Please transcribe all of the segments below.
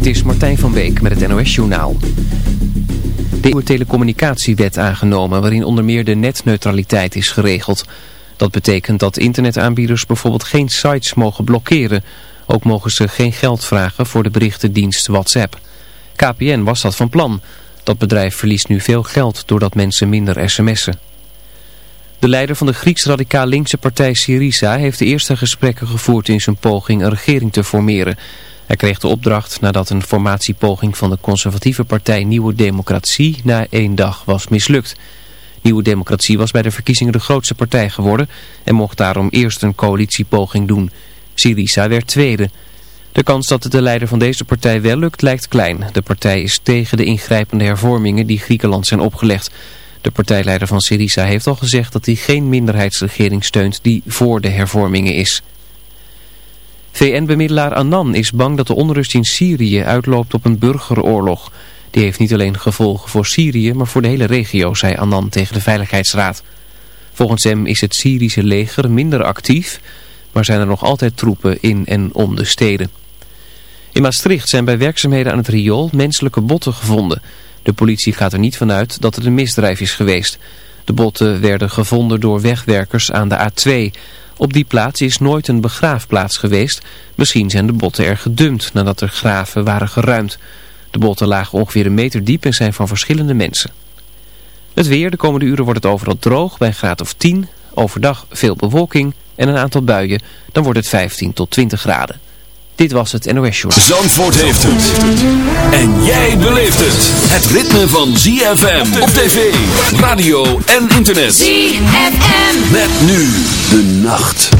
Dit is Martijn van Beek met het NOS Journaal. De nieuwe telecommunicatiewet aangenomen waarin onder meer de netneutraliteit is geregeld. Dat betekent dat internetaanbieders bijvoorbeeld geen sites mogen blokkeren. Ook mogen ze geen geld vragen voor de berichtendienst WhatsApp. KPN was dat van plan. Dat bedrijf verliest nu veel geld doordat mensen minder sms'en. De leider van de Grieks-radicaal linkse partij Syriza heeft de eerste gesprekken gevoerd in zijn poging een regering te formeren. Hij kreeg de opdracht nadat een formatiepoging van de conservatieve partij Nieuwe Democratie na één dag was mislukt. Nieuwe Democratie was bij de verkiezingen de grootste partij geworden en mocht daarom eerst een coalitiepoging doen. Syriza werd tweede. De kans dat het de leider van deze partij wel lukt lijkt klein. De partij is tegen de ingrijpende hervormingen die Griekenland zijn opgelegd. De partijleider van Syriza heeft al gezegd dat hij geen minderheidsregering steunt die voor de hervormingen is. VN-bemiddelaar Annan is bang dat de onrust in Syrië uitloopt op een burgeroorlog. Die heeft niet alleen gevolgen voor Syrië, maar voor de hele regio, zei Annan tegen de Veiligheidsraad. Volgens hem is het Syrische leger minder actief, maar zijn er nog altijd troepen in en om de steden. In Maastricht zijn bij werkzaamheden aan het riool menselijke botten gevonden. De politie gaat er niet vanuit dat het een misdrijf is geweest. De botten werden gevonden door wegwerkers aan de A2. Op die plaats is nooit een begraafplaats geweest. Misschien zijn de botten er gedumpt nadat er graven waren geruimd. De botten lagen ongeveer een meter diep en zijn van verschillende mensen. Het weer, de komende uren wordt het overal droog bij een graad of 10. Overdag veel bewolking en een aantal buien. Dan wordt het 15 tot 20 graden. Dit was het NOS Show. Zandvoort heeft het. En jij beleeft het. Het ritme van ZFM op tv, radio en internet. ZFM. Met nu de nacht.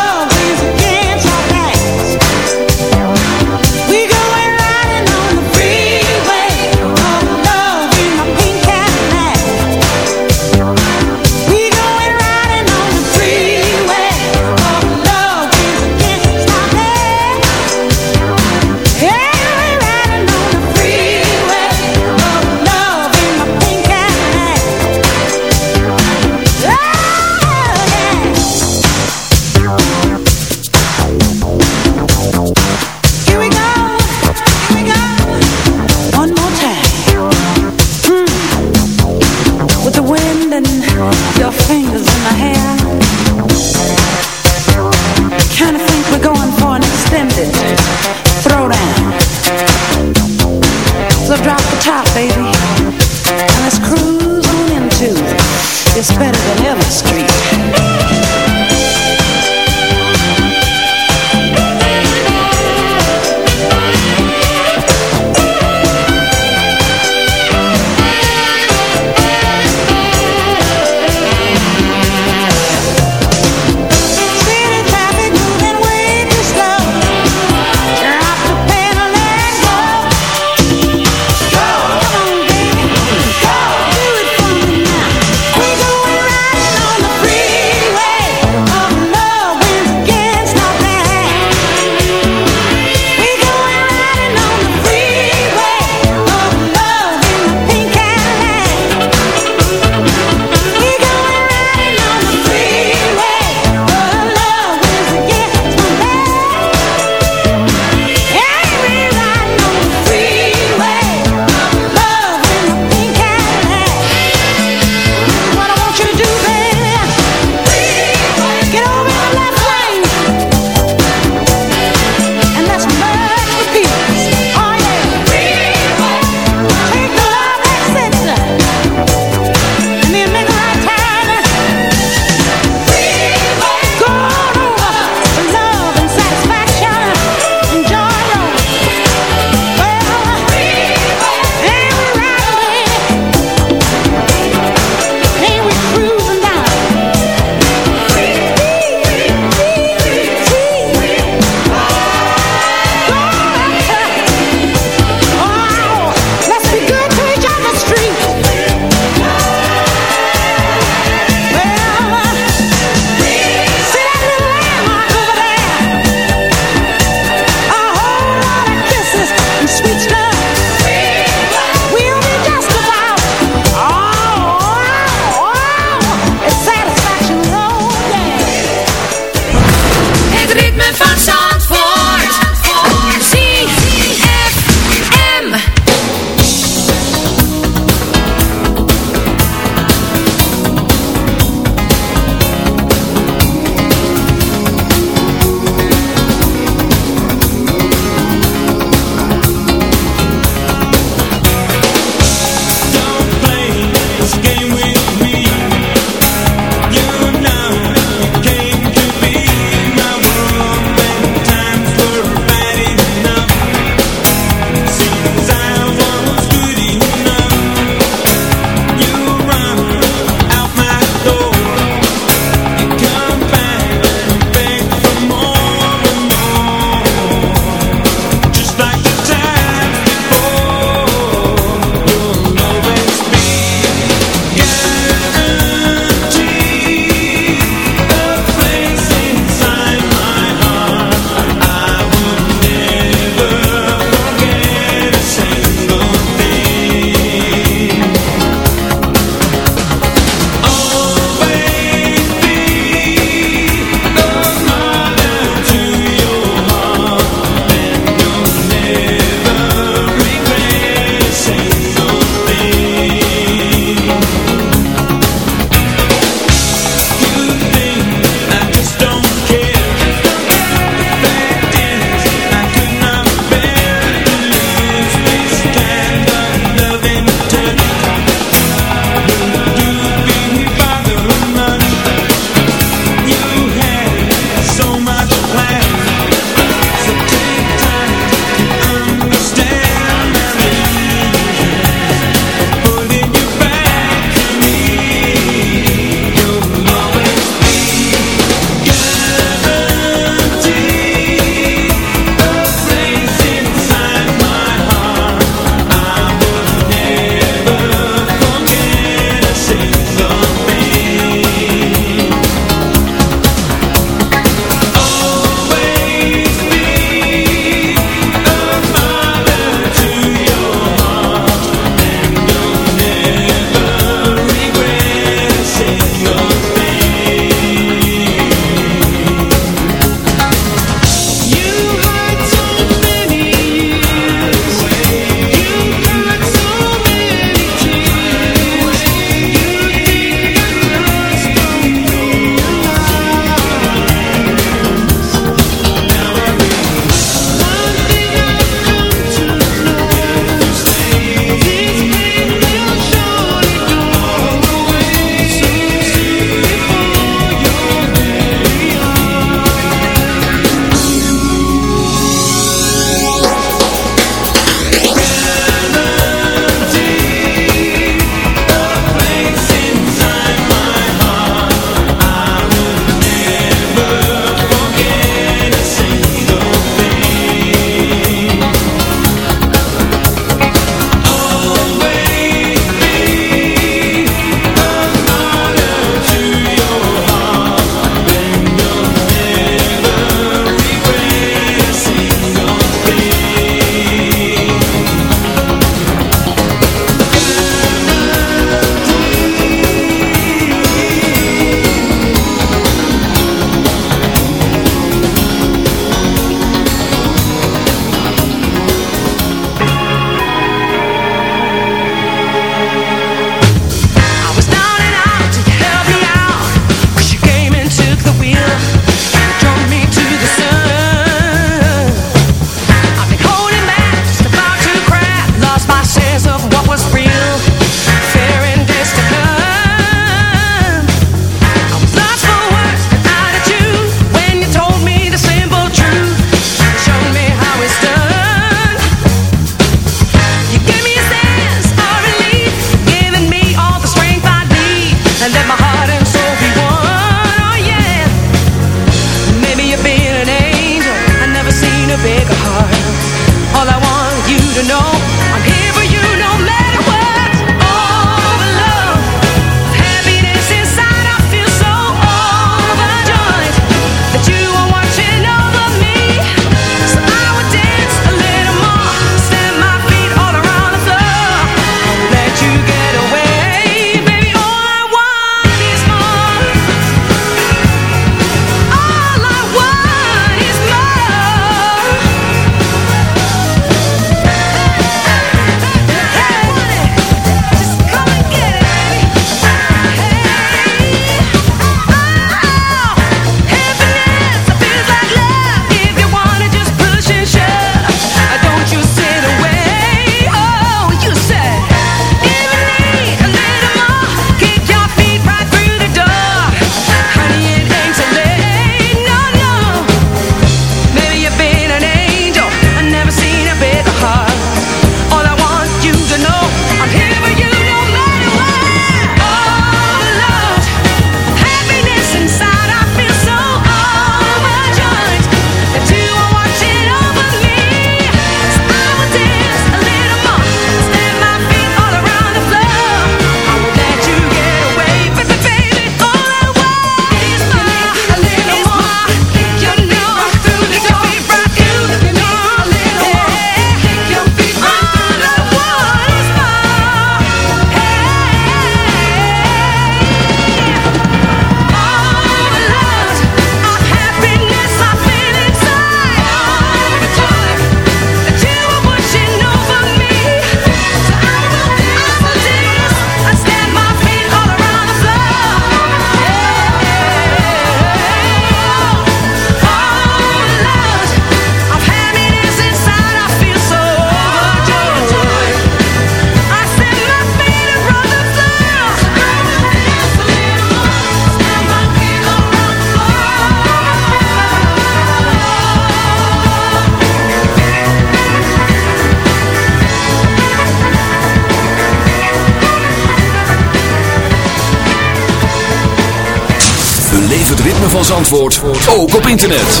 van Zandvoort ook op internet.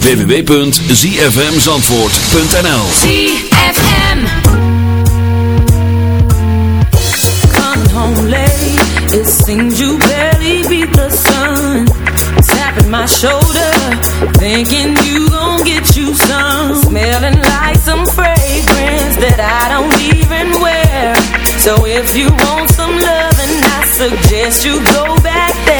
www.zfmzandvoort.nl ZFM Come home late, it seems you barely beat the sun. Tapping my shoulder, thinking you won't get you some. Smelling like some fragrance that I don't even wear. So if you want some loving, I suggest you go back there.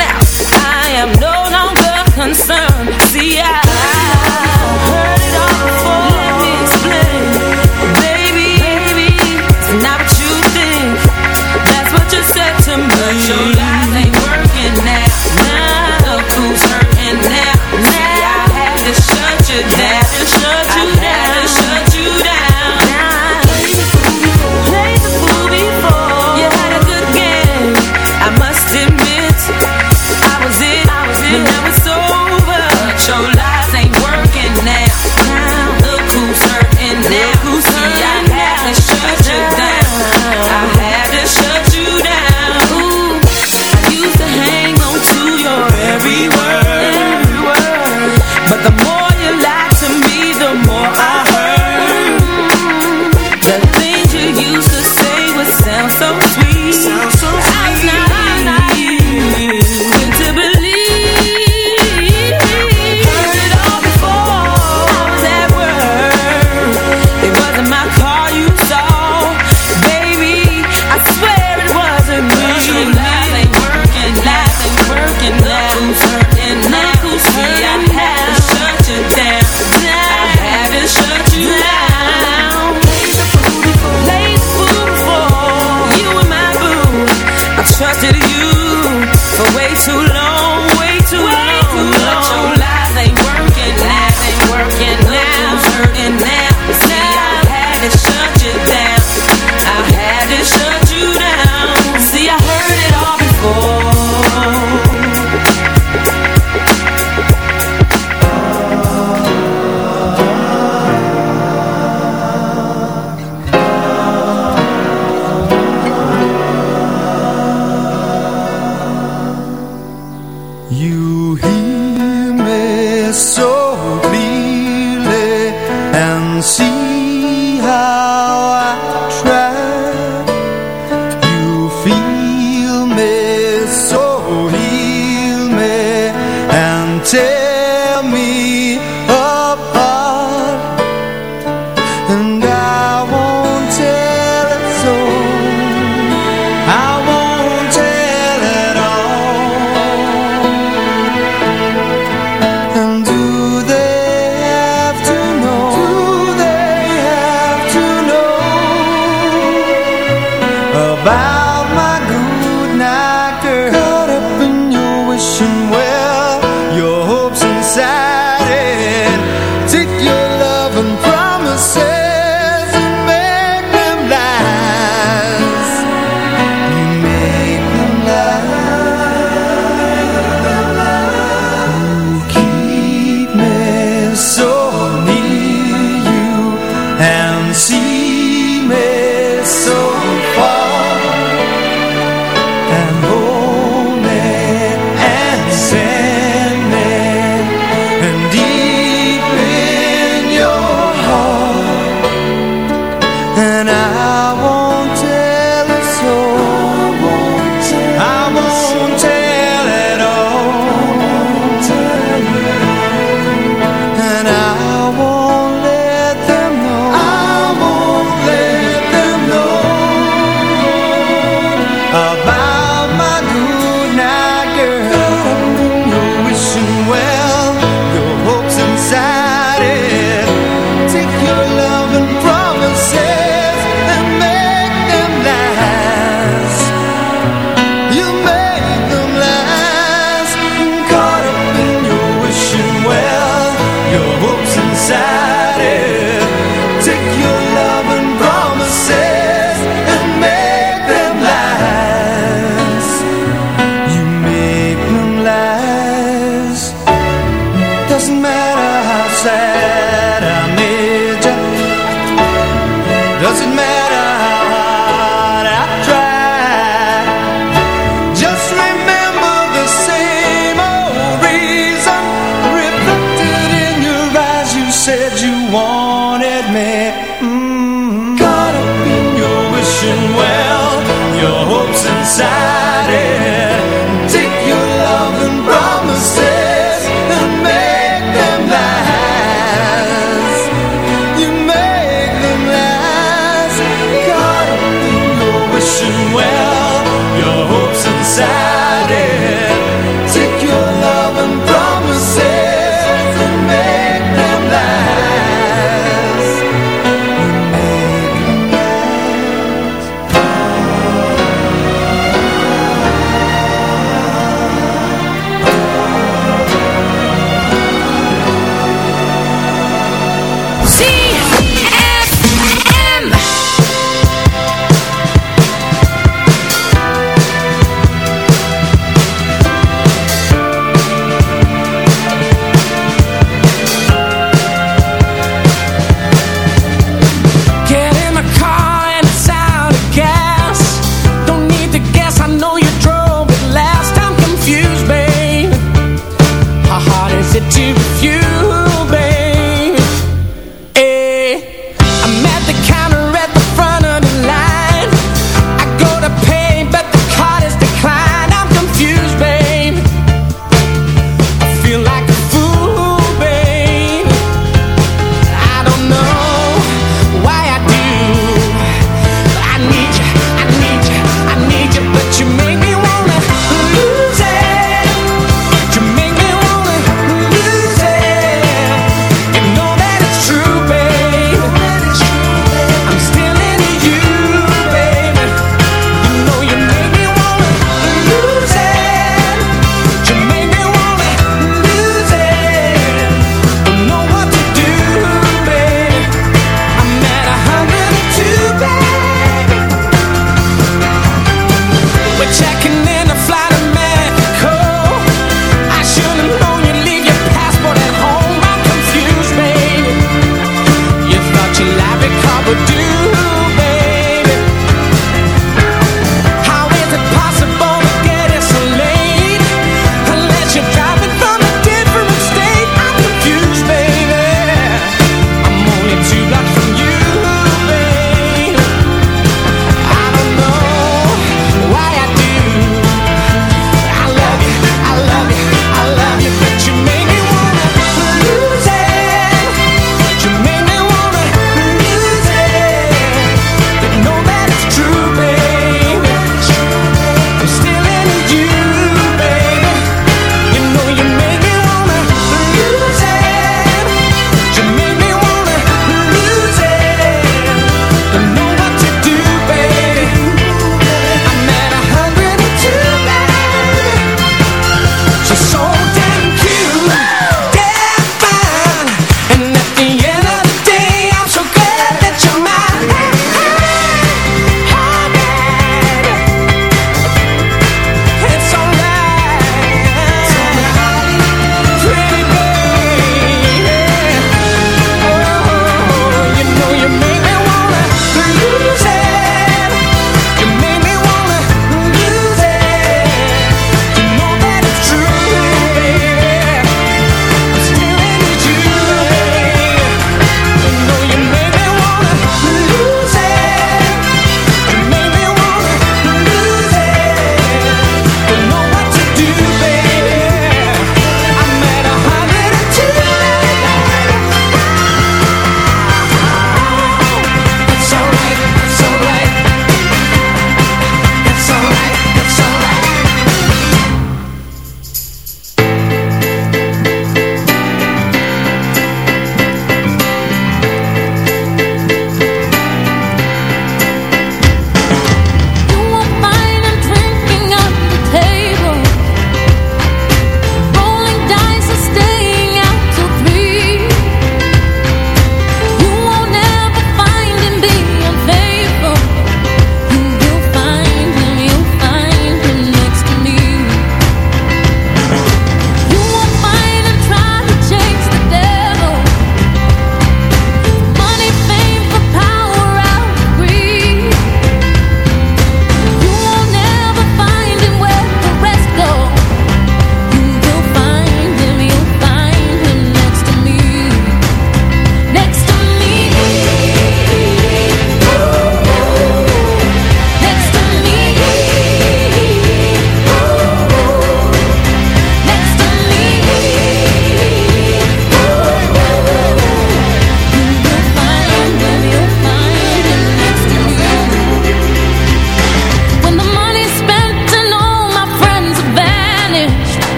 sun. See ya.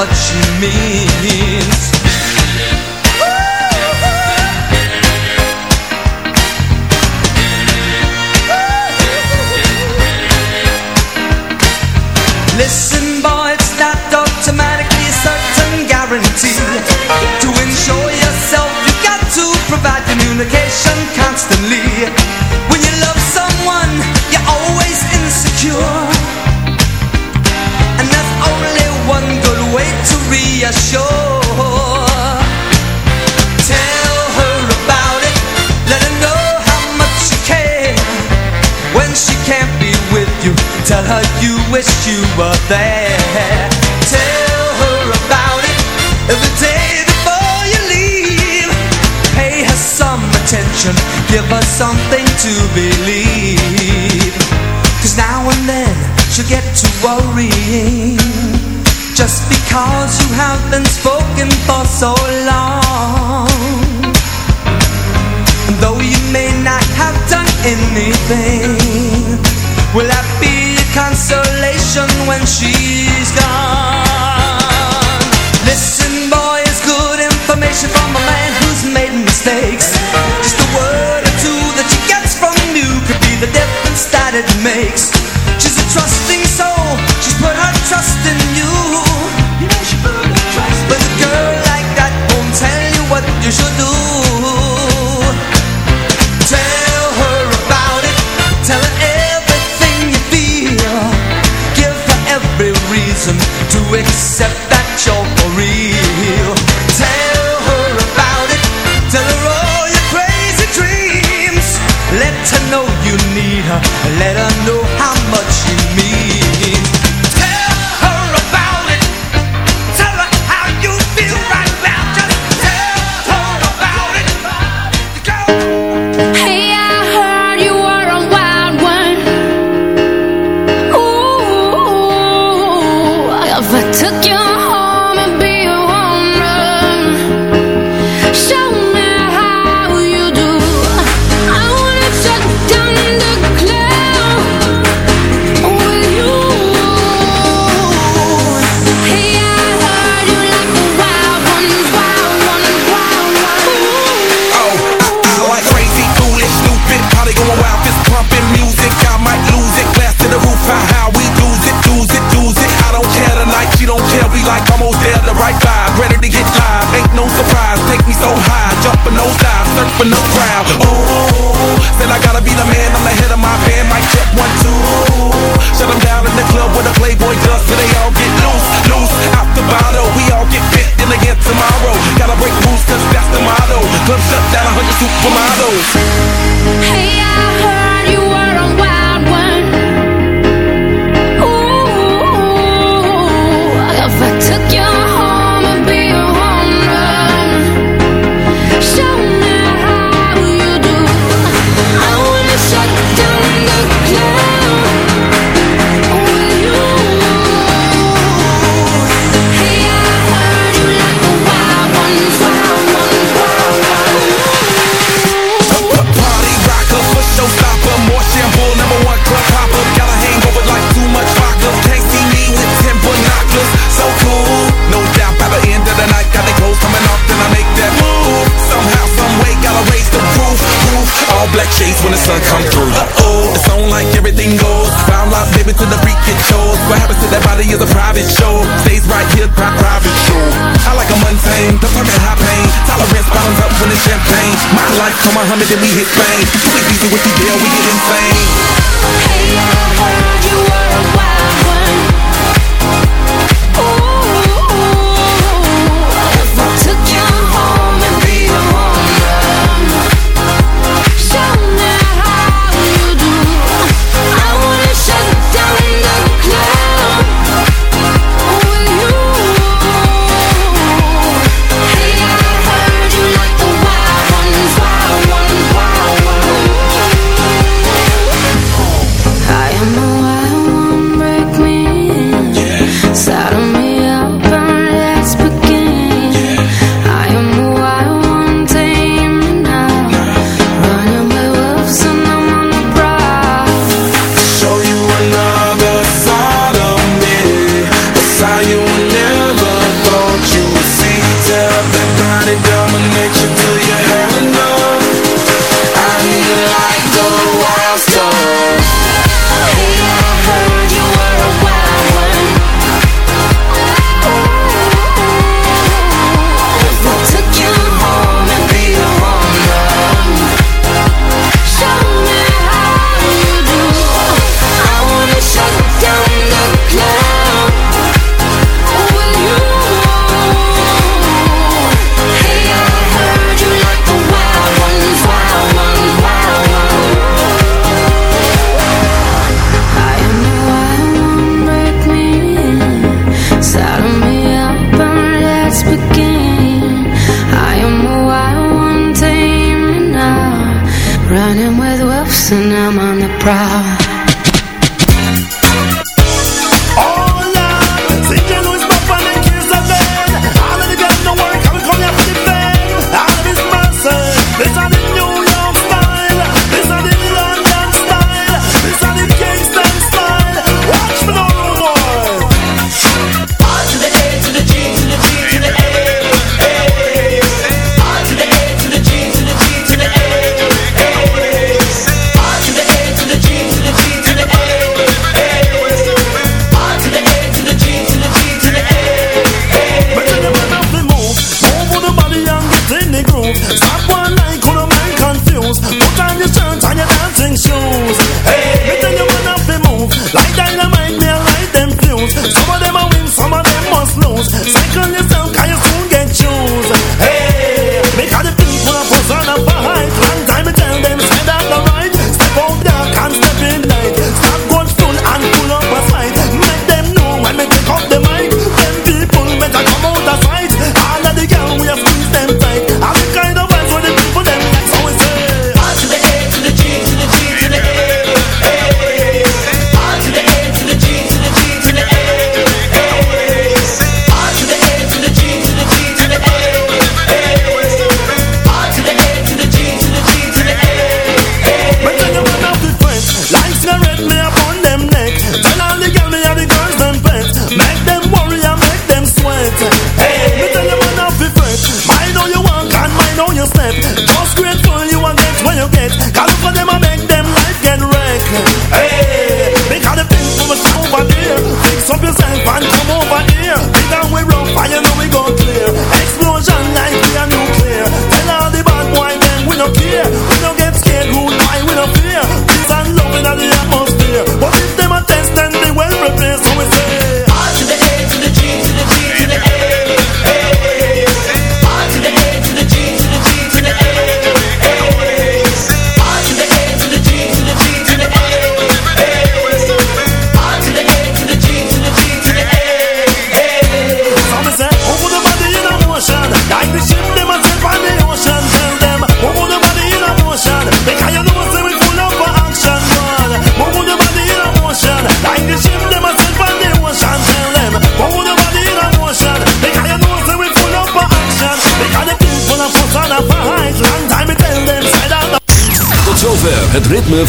much you